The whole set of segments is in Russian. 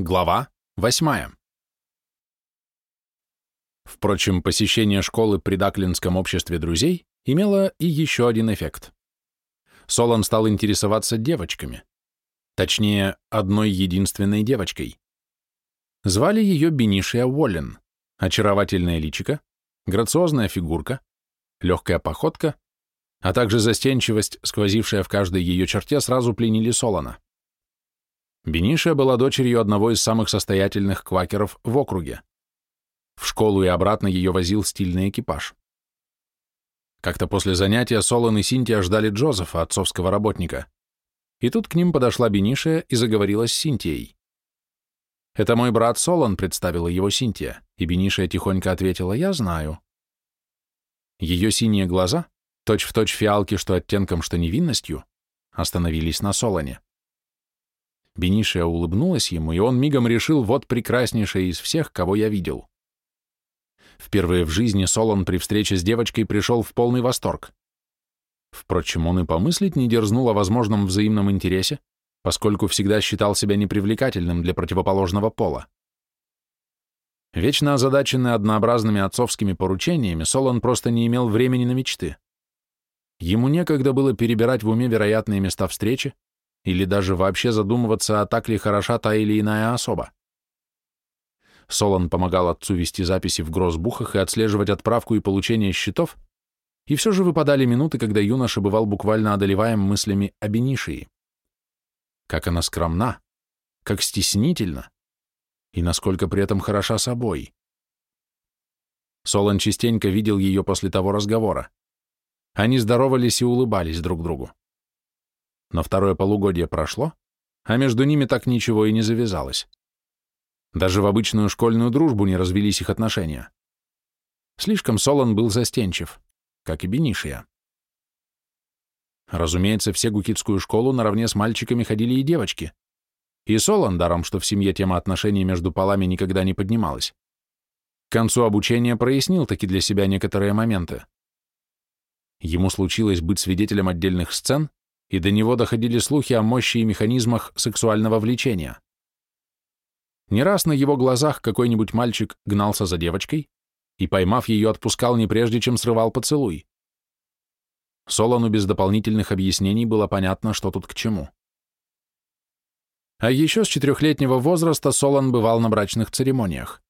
Глава 8. Впрочем, посещение школы при Даклинском обществе друзей имело и еще один эффект. Солон стал интересоваться девочками. Точнее, одной единственной девочкой. Звали ее Бенишия Уоллен. Очаровательное личико, грациозная фигурка, легкая походка, а также застенчивость, сквозившая в каждой ее черте, сразу пленили Солона. Бенишия была дочерью одного из самых состоятельных квакеров в округе. В школу и обратно ее возил стильный экипаж. Как-то после занятия Солон и Синтия ждали Джозефа, отцовского работника. И тут к ним подошла Бенишия и заговорила с Синтией. «Это мой брат Солон», — представила его Синтия, и Бенишия тихонько ответила, «Я знаю». Ее синие глаза, точь-в-точь точь фиалки, что оттенком, что невинностью, остановились на Солоне. Бенишия улыбнулась ему, и он мигом решил, вот прекраснейшая из всех, кого я видел. Впервые в жизни Солон при встрече с девочкой пришел в полный восторг. Впрочем, он и помыслить не дерзнул о возможном взаимном интересе, поскольку всегда считал себя непривлекательным для противоположного пола. Вечно озадаченный однообразными отцовскими поручениями, Солон просто не имел времени на мечты. Ему некогда было перебирать в уме вероятные места встречи, или даже вообще задумываться, а так ли хороша та или иная особа. Солон помогал отцу вести записи в гроссбухах и отслеживать отправку и получение счетов, и все же выпадали минуты, когда юноша бывал буквально одолеваем мыслями о Бенишии. Как она скромна, как стеснительна, и насколько при этом хороша собой. Солон частенько видел ее после того разговора. Они здоровались и улыбались друг другу. Но второе полугодие прошло, а между ними так ничего и не завязалось. Даже в обычную школьную дружбу не развелись их отношения. Слишком Солон был застенчив, как и Бенишия. Разумеется, в Сегукитскую школу наравне с мальчиками ходили и девочки. И Солон, даром, что в семье тема отношений между полами никогда не поднималась. К концу обучения прояснил таки для себя некоторые моменты. Ему случилось быть свидетелем отдельных сцен, и до него доходили слухи о мощи и механизмах сексуального влечения. Не раз на его глазах какой-нибудь мальчик гнался за девочкой и, поймав ее, отпускал не прежде, чем срывал поцелуй. Солону без дополнительных объяснений было понятно, что тут к чему. А еще с четырехлетнего возраста Солон бывал на брачных церемониях.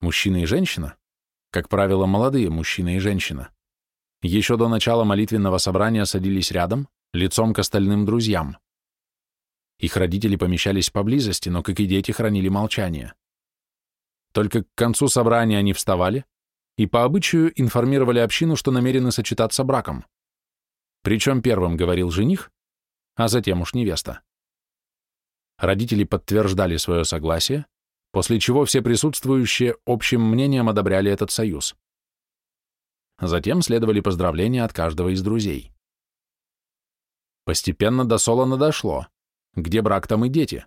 Мужчина и женщина, как правило, молодые мужчина и женщина, еще до начала молитвенного собрания садились рядом, лицом к остальным друзьям. Их родители помещались поблизости, но, как и дети, хранили молчание. Только к концу собрания они вставали и по обычаю информировали общину, что намерены сочетаться браком. Причем первым говорил жених, а затем уж невеста. Родители подтверждали свое согласие, после чего все присутствующие общим мнением одобряли этот союз. Затем следовали поздравления от каждого из друзей. Постепенно до Солона дошло. Где брак, там и дети.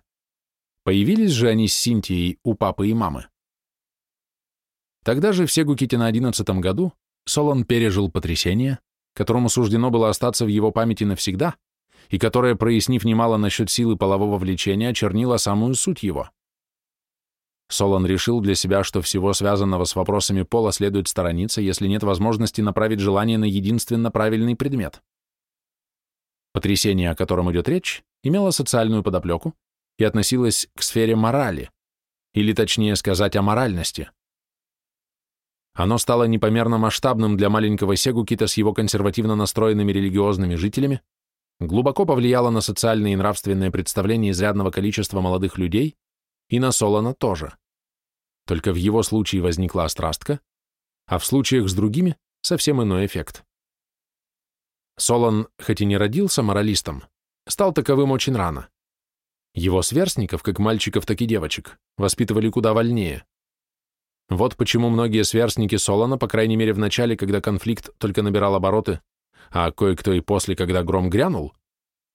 Появились же они с Синтией у папы и мамы. Тогда же в Сегуките на одиннадцатом году Солон пережил потрясение, которому суждено было остаться в его памяти навсегда, и которое, прояснив немало насчет силы полового влечения, очернило самую суть его. Солон решил для себя, что всего связанного с вопросами пола следует сторониться, если нет возможности направить желание на единственно правильный предмет. Потрясение, о котором идет речь, имело социальную подоплеку и относилось к сфере морали, или точнее сказать о моральности. Оно стало непомерно масштабным для маленького Сегукита с его консервативно настроенными религиозными жителями, глубоко повлияло на социальные и нравственные представления изрядного количества молодых людей и на Солона тоже. Только в его случае возникла острастка, а в случаях с другими совсем иной эффект. Солон, хоть и не родился моралистом, стал таковым очень рано. Его сверстников, как мальчиков, так и девочек, воспитывали куда вольнее. Вот почему многие сверстники Солона, по крайней мере в начале, когда конфликт только набирал обороты, а кое-кто и после, когда гром грянул,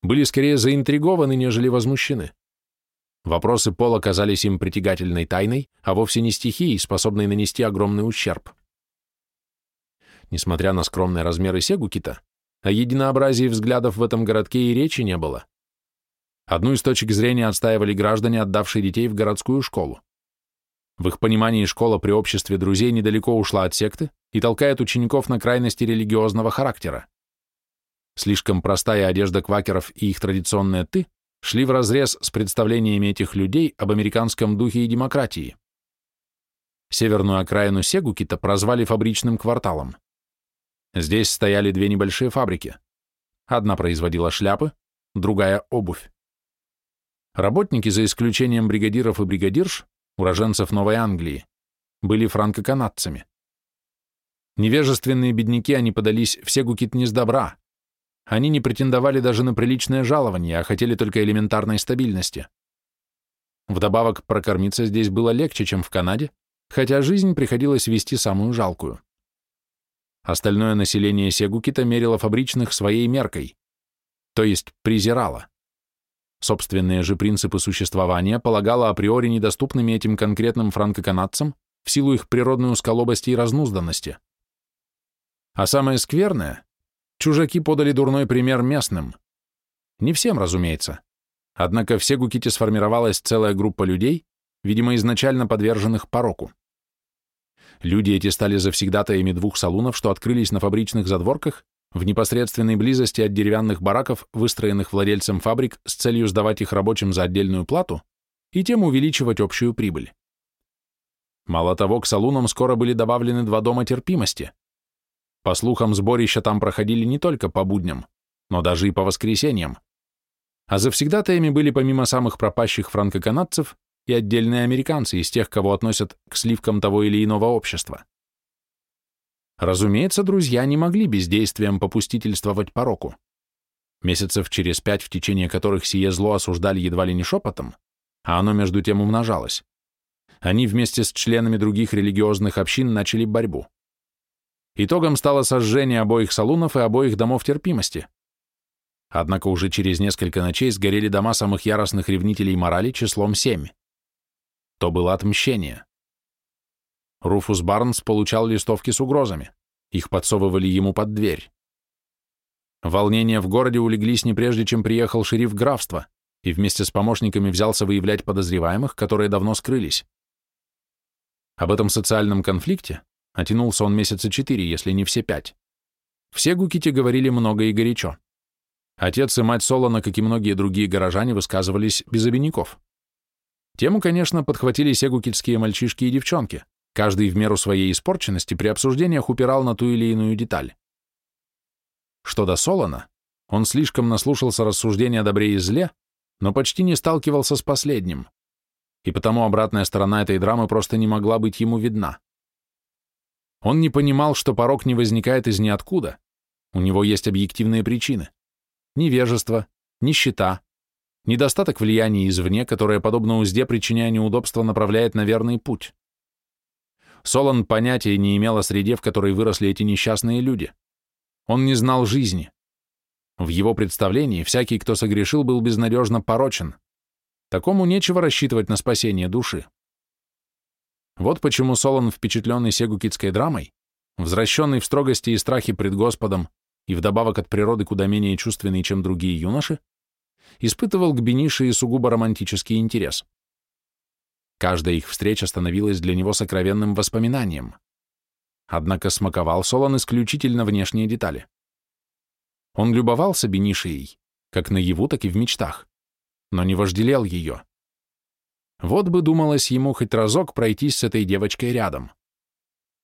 были скорее заинтригованы, нежели возмущены. Вопросы пола казались им притягательной тайной, а вовсе не стихией, способной нанести огромный ущерб. Несмотря на скромные размеры Сегукита, о единообразии взглядов в этом городке и речи не было. Одну из точек зрения отстаивали граждане, отдавшие детей в городскую школу. В их понимании школа при обществе друзей недалеко ушла от секты и толкает учеников на крайности религиозного характера. Слишком простая одежда квакеров и их традиционное «ты» шли вразрез с представлениями этих людей об американском духе и демократии. Северную окраину Сегукита прозвали фабричным кварталом. Здесь стояли две небольшие фабрики. Одна производила шляпы, другая — обувь. Работники, за исключением бригадиров и бригадирш, уроженцев Новой Англии, были франко-канадцами. Невежественные бедняки, они подались в не с добра. Они не претендовали даже на приличное жалование, а хотели только элементарной стабильности. Вдобавок, прокормиться здесь было легче, чем в Канаде, хотя жизнь приходилось вести самую жалкую. Остальное население Сегукита мерило фабричных своей меркой, то есть презирало. Собственные же принципы существования полагало априори недоступными этим конкретным франко-канадцам в силу их природной усколобости и разнузданности. А самое скверное, чужаки подали дурной пример местным. Не всем, разумеется. Однако в Сегуките сформировалась целая группа людей, видимо, изначально подверженных пороку. Люди эти стали завсегдатаями двух салунов, что открылись на фабричных задворках, в непосредственной близости от деревянных бараков, выстроенных владельцем фабрик с целью сдавать их рабочим за отдельную плату и тем увеличивать общую прибыль. Мало того, к салунам скоро были добавлены два дома терпимости. По слухам, сборища там проходили не только по будням, но даже и по воскресеньям. А завсегдатаями были помимо самых пропащих франко-канадцев и отдельные американцы из тех, кого относят к сливкам того или иного общества. Разумеется, друзья не могли бездействием попустительствовать пороку. Месяцев через пять, в течение которых сие зло осуждали едва ли не шепотом, а оно между тем умножалось, они вместе с членами других религиозных общин начали борьбу. Итогом стало сожжение обоих салунов и обоих домов терпимости. Однако уже через несколько ночей сгорели дома самых яростных ревнителей морали числом семь то было отмщение. Руфус Барнс получал листовки с угрозами. Их подсовывали ему под дверь. Волнения в городе улеглись не прежде, чем приехал шериф графства и вместе с помощниками взялся выявлять подозреваемых, которые давно скрылись. Об этом социальном конфликте отянулся он месяца четыре, если не все пять. Все гукити говорили много и горячо. Отец и мать Солона, как и многие другие горожане, высказывались без обиняков. Тему, конечно, подхватили сегукельские мальчишки и девчонки, каждый в меру своей испорченности при обсуждениях упирал на ту или иную деталь. Что до Солона, он слишком наслушался рассуждения о добре и зле, но почти не сталкивался с последним, и потому обратная сторона этой драмы просто не могла быть ему видна. Он не понимал, что порог не возникает из ниоткуда, у него есть объективные причины. Невежество, нищета, недостаток влияния извне, которое, подобно узде, причиняя неудобства, направляет на верный путь. Солон понятия не имел о среде, в которой выросли эти несчастные люди. Он не знал жизни. В его представлении всякий, кто согрешил, был безнадежно порочен. Такому нечего рассчитывать на спасение души. Вот почему Солон, впечатленный сегукитской драмой, возвращенный в строгости и страхе пред Господом и вдобавок от природы куда менее чувственный, чем другие юноши, испытывал к Бенише и сугубо романтический интерес. Каждая их встреча становилась для него сокровенным воспоминанием. Однако смаковал Солон исключительно внешние детали. Он любовался Бенишией, как наяву, так и в мечтах, но не вожделел ее. Вот бы думалось ему хоть разок пройтись с этой девочкой рядом.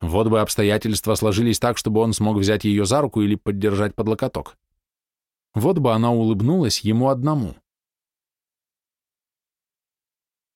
Вот бы обстоятельства сложились так, чтобы он смог взять ее за руку или поддержать под локоток. Вот бы она улыбнулась ему одному.